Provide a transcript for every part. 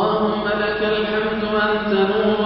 اللهم لك الحمد أنت نور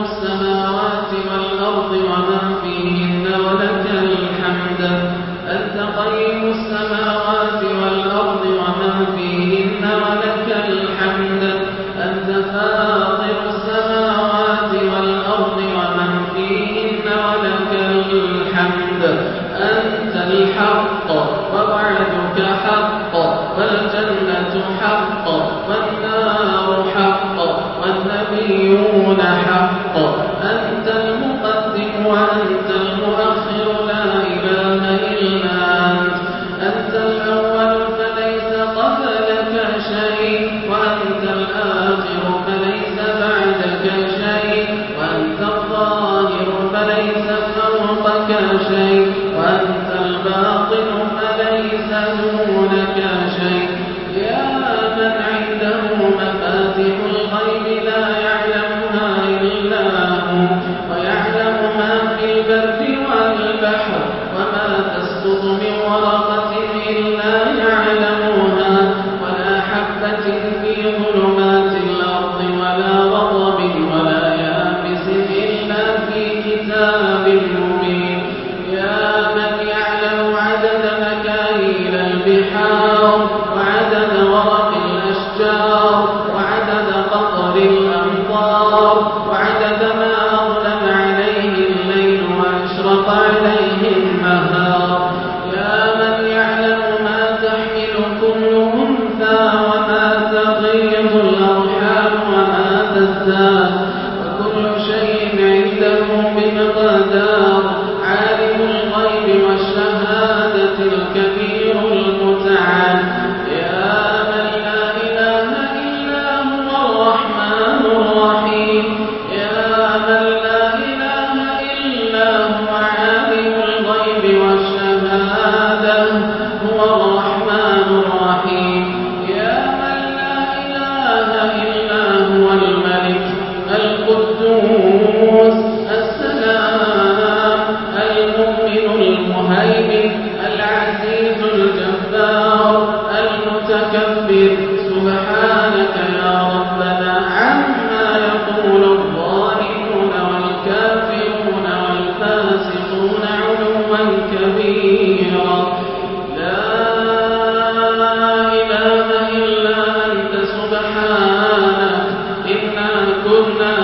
وما كنا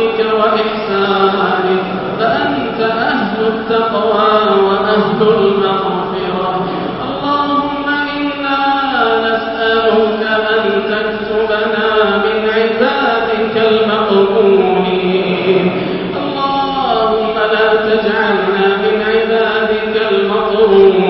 بفضلك وإحسانك فأنت أهل التقوى وأهل المغفرة اللهم إنا نسألك أن تكتبنا من عبادك المقبولين اللهم لا تجعلنا من عبادك المقبولين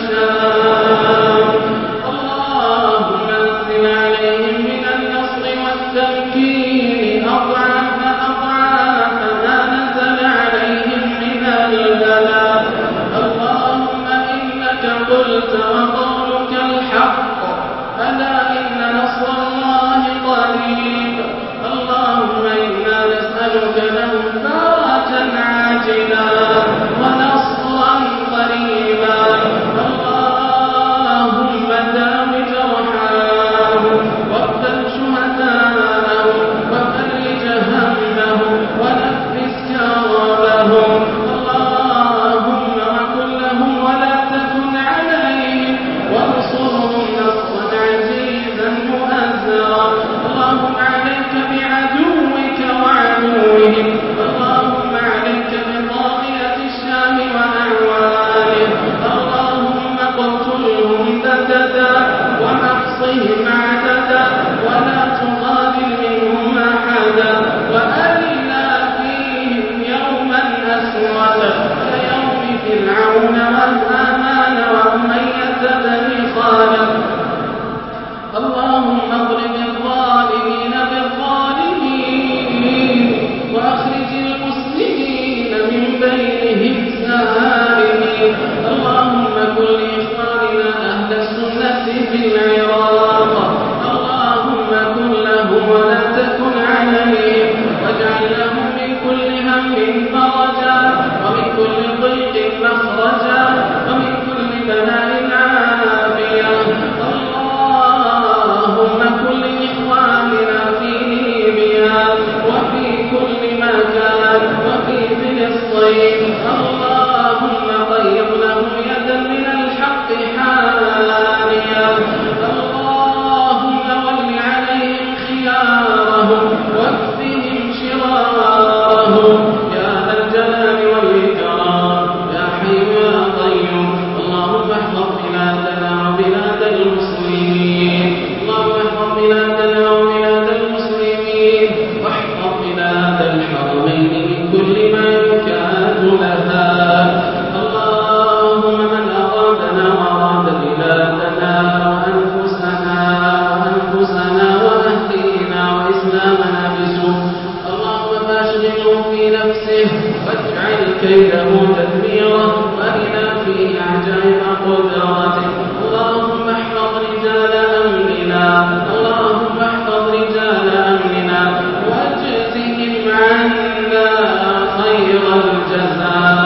فرعون وهامان وأمية بني الجزاء